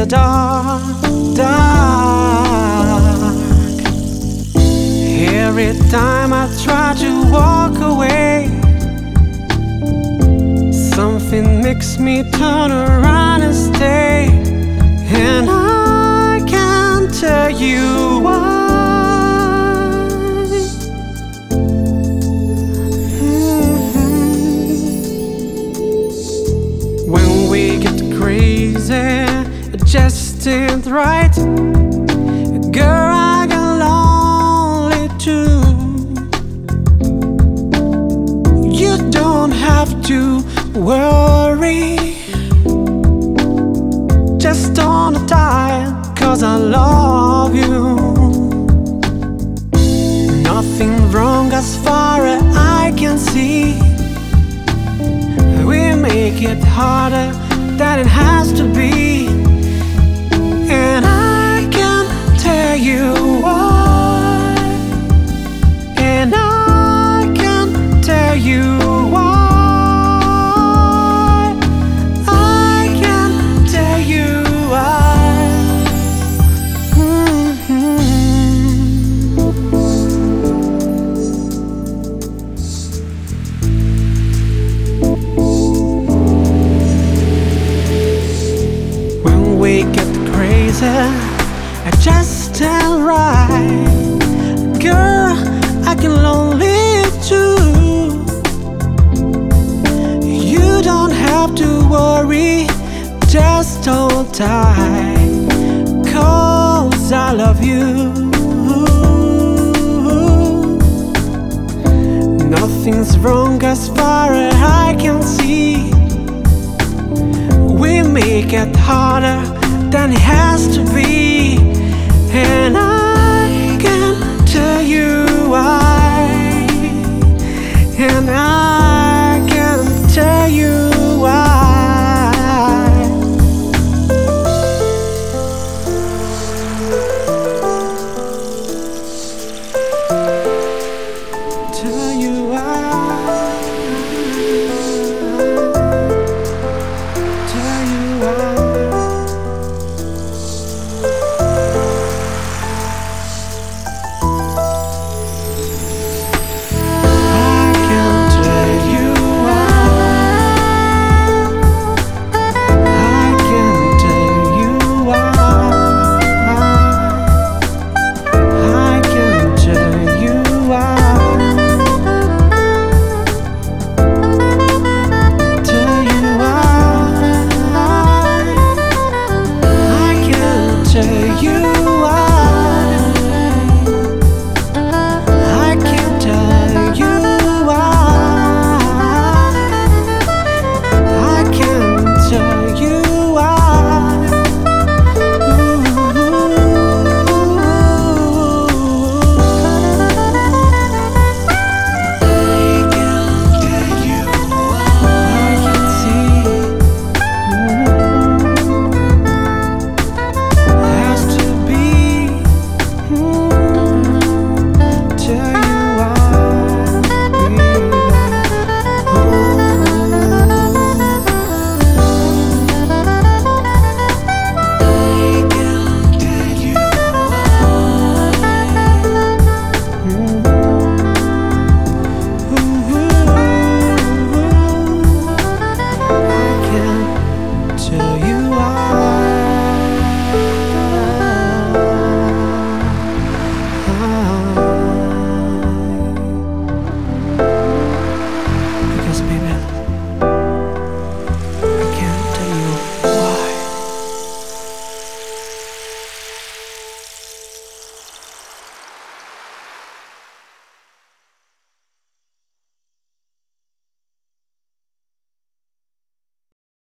the dark, dark. Every time I try to walk away, something makes me turn around and stay, and I can't tell you why. Right. Girl, I get lonely too. You don't have to worry. Just don't die, cause I love you. Nothing wrong as far as I can see. We make it harder than it has to be. Crazy, I just stand right. Girl, I can lonely too. You don't have to worry, just hold tight. Cause I love you. Nothing's wrong as far as I can see. We make it harder